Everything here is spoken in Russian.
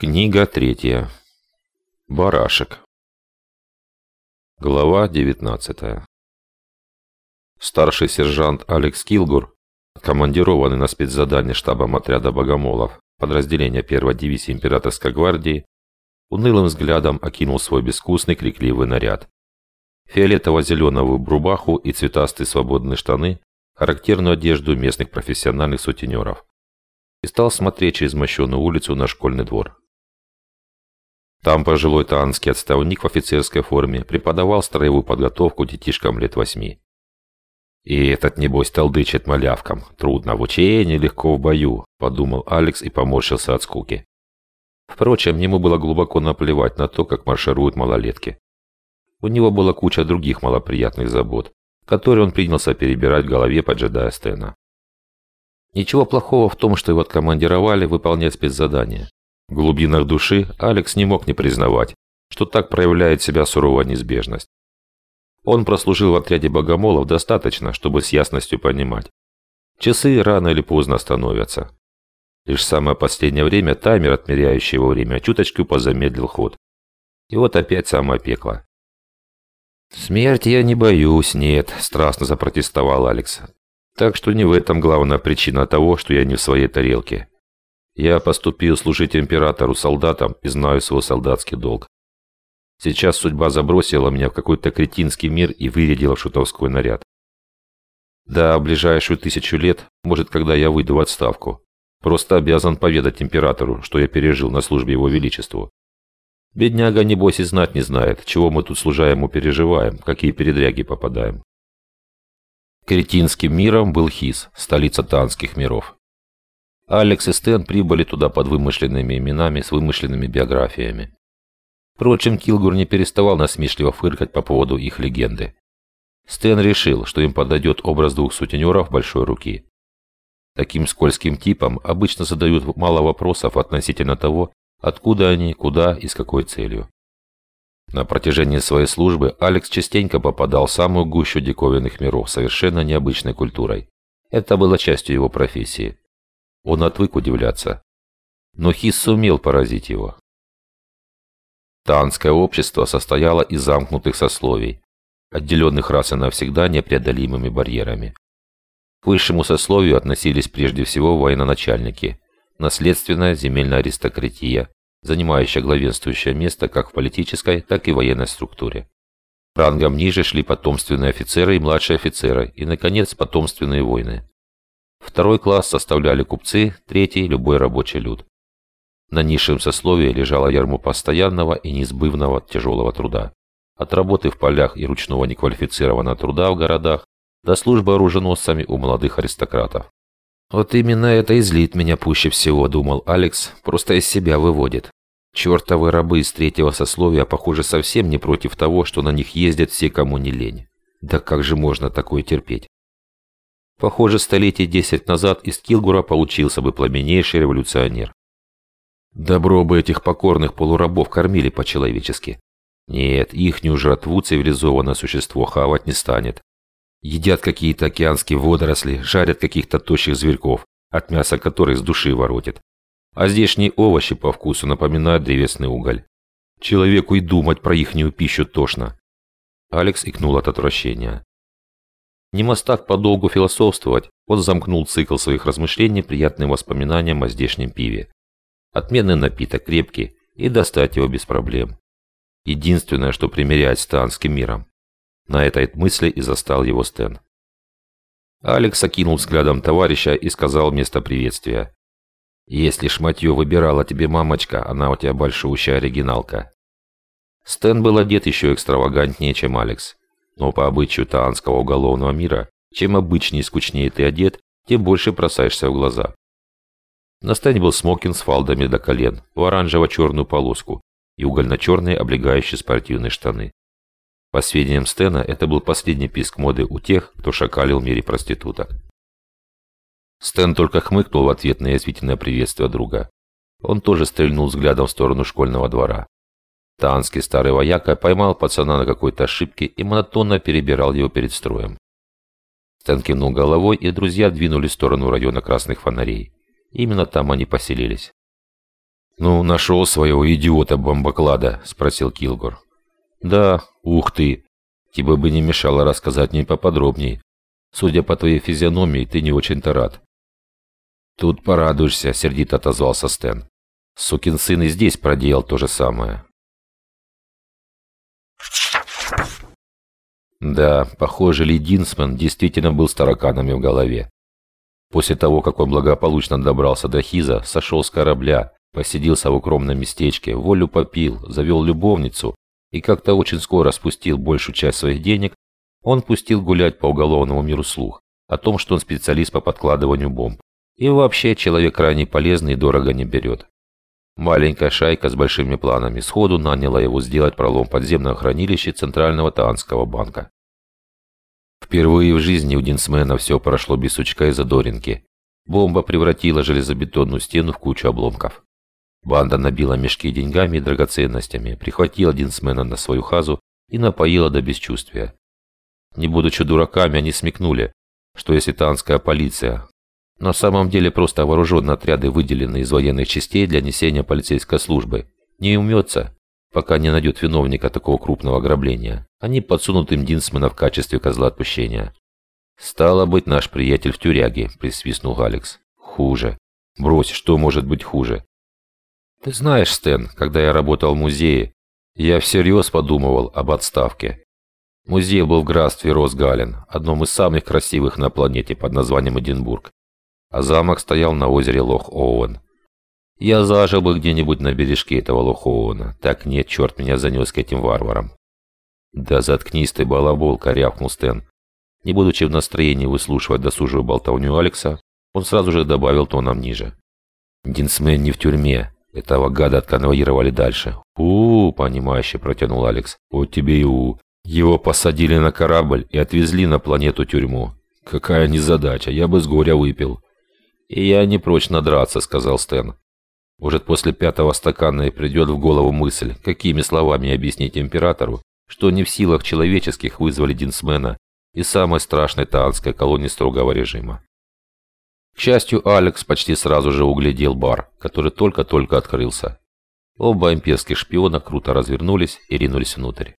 Книга третья. Барашек. Глава 19. Старший сержант Алекс Килгур, командированный на спецзадание штабом отряда богомолов подразделения первой дивизии императорской гвардии, унылым взглядом окинул свой безвкусный крикливый наряд. Фиолетово-зеленовую брубаху и цветастые свободные штаны, характерную одежду местных профессиональных сутенеров, и стал смотреть через мощенную улицу на школьный двор. Там пожилой таанский отставник в офицерской форме преподавал строевую подготовку детишкам лет восьми. «И этот, небось, толдычит малявкам. Трудно в учении, легко в бою», – подумал Алекс и поморщился от скуки. Впрочем, ему было глубоко наплевать на то, как маршируют малолетки. У него была куча других малоприятных забот, которые он принялся перебирать в голове, поджидая Стена. Ничего плохого в том, что его откомандировали выполнять спецзадание. В глубинах души Алекс не мог не признавать, что так проявляет себя суровая неизбежность. Он прослужил в отряде богомолов достаточно, чтобы с ясностью понимать. Часы рано или поздно остановятся. Лишь самое последнее время таймер, отмеряющий его время, чуточку позамедлил ход. И вот опять самое пекло. «Смерти я не боюсь, нет», – страстно запротестовал Алекс. «Так что не в этом главная причина того, что я не в своей тарелке. Я поступил служить императору солдатом и знаю свой солдатский долг. Сейчас судьба забросила меня в какой-то кретинский мир и вырядила в шутовской наряд. Да, в ближайшую тысячу лет, может, когда я выйду в отставку. Просто обязан поведать императору, что я пережил на службе его величеству. Бедняга, небось, и знать не знает, чего мы тут служа ему переживаем, какие передряги попадаем. Кретинским миром был Хис, столица танских миров. Алекс и Стэн прибыли туда под вымышленными именами с вымышленными биографиями. Впрочем, Килгур не переставал насмешливо фыркать по поводу их легенды. Стэн решил, что им подойдет образ двух сутенеров большой руки. Таким скользким типам обычно задают мало вопросов относительно того, откуда они, куда и с какой целью. На протяжении своей службы Алекс частенько попадал в самую гущу диковинных миров совершенно необычной культурой. Это было частью его профессии. Он отвык удивляться. Но Хис сумел поразить его. Таанское общество состояло из замкнутых сословий, отделенных раз и навсегда непреодолимыми барьерами. К высшему сословию относились прежде всего военачальники, наследственная земельная аристократия, занимающая главенствующее место как в политической, так и военной структуре. Рангом ниже шли потомственные офицеры и младшие офицеры, и, наконец, потомственные воины. Второй класс составляли купцы, третий – любой рабочий люд. На низшем сословии лежало ярмо постоянного и неизбывного тяжелого труда. От работы в полях и ручного неквалифицированного труда в городах до службы оруженосцами у молодых аристократов. «Вот именно это и злит меня пуще всего», – думал Алекс, – «просто из себя выводит. Чертовы рабы из третьего сословия, похоже, совсем не против того, что на них ездят все, кому не лень. Да как же можно такое терпеть?» Похоже, столетий десять назад из Килгура получился бы пламеннейший революционер. Добро бы этих покорных полурабов кормили по-человечески. Нет, ихнюю жратву цивилизованное существо хавать не станет. Едят какие-то океанские водоросли, жарят каких-то тощих зверьков, от мяса которых с души воротит. А здешние овощи по вкусу напоминают древесный уголь. Человеку и думать про ихнюю пищу тошно. Алекс икнул от отвращения. Не мастак подолгу философствовать, он замкнул цикл своих размышлений приятным воспоминанием о здешнем пиве. Отменный напиток крепкий, и достать его без проблем. Единственное, что примерять с танским миром. На этой мысли и застал его Стэн. Алекс окинул взглядом товарища и сказал вместо приветствия. «Если шматье выбирала тебе мамочка, она у тебя большущая оригиналка». Стэн был одет еще экстравагантнее, чем Алекс. Но по обычаю таанского уголовного мира, чем обычнее и скучнее ты одет, тем больше бросаешься в глаза. На стене был смокинг с фалдами до колен, в оранжево-черную полоску и угольно-черные облегающие спортивные штаны. По сведениям Стена, это был последний писк моды у тех, кто шакалил в мире проституток. Стэн только хмыкнул в ответ на язвительное приветствие друга. Он тоже стрельнул взглядом в сторону школьного двора. Таанский старый вояка поймал пацана на какой-то ошибке и монотонно перебирал его перед строем. Стэн кивнул головой, и друзья двинулись в сторону района красных фонарей. Именно там они поселились. «Ну, нашел своего идиота-бомбоклада?» – спросил Килгор. «Да, ух ты! Тебе бы не мешало рассказать мне поподробней. Судя по твоей физиономии, ты не очень-то рад». «Тут порадуешься», – сердито отозвался Стэн. «Сукин сын и здесь проделал то же самое». Да, похоже, Ли Динсман действительно был с тараканами в голове. После того, как он благополучно добрался до Хиза, сошел с корабля, посиделся в укромном местечке, волю попил, завел любовницу и как-то очень скоро спустил большую часть своих денег, он пустил гулять по уголовному миру слух о том, что он специалист по подкладыванию бомб. И вообще человек крайне полезный и дорого не берет. Маленькая шайка с большими планами сходу наняла его сделать пролом подземного хранилища Центрального Таанского банка. Впервые в жизни у Динсмена все прошло без сучка и задоринки. Бомба превратила железобетонную стену в кучу обломков. Банда набила мешки деньгами и драгоценностями, прихватила Динсмена на свою хазу и напоила до бесчувствия. Не будучи дураками, они смекнули, что если танская полиция, на самом деле просто вооруженные отряды, выделенные из военных частей для несения полицейской службы, не умется, пока не найдет виновника такого крупного ограбления, они подсунут им Динсмена в качестве козла отпущения. «Стало быть, наш приятель в тюряге», – присвистнул Алекс. «Хуже. Брось, что может быть хуже? Ты знаешь, Стэн, когда я работал в музее, я всерьез подумывал об отставке. Музей был в графстве Росгален, одном из самых красивых на планете под названием Эдинбург. А замок стоял на озере Лох-Оуэн. Я зажил бы где-нибудь на бережке этого Лох-Оуэна. Так нет, черт меня занес к этим варварам. Да заткнись ты, балаболка, рявкнул Стэн. Не будучи в настроении выслушивать досужую болтовню Алекса, он сразу же добавил тоном ниже. Динсмен не в тюрьме, этого гада отконвоировали дальше. у, -у понимающе протянул Алекс. «Вот тебе и у. Его посадили на корабль и отвезли на планету-тюрьму. Какая незадача, я бы с горя выпил». «И я не прочь надраться», — сказал Стэн. Может, после пятого стакана и придет в голову мысль, какими словами объяснить императору, что не в силах человеческих вызвали Динсмена из самой страшной таанской колонии строгого режима. К счастью, Алекс почти сразу же углядел бар, который только-только открылся. Оба имперских шпиона круто развернулись и ринулись внутрь.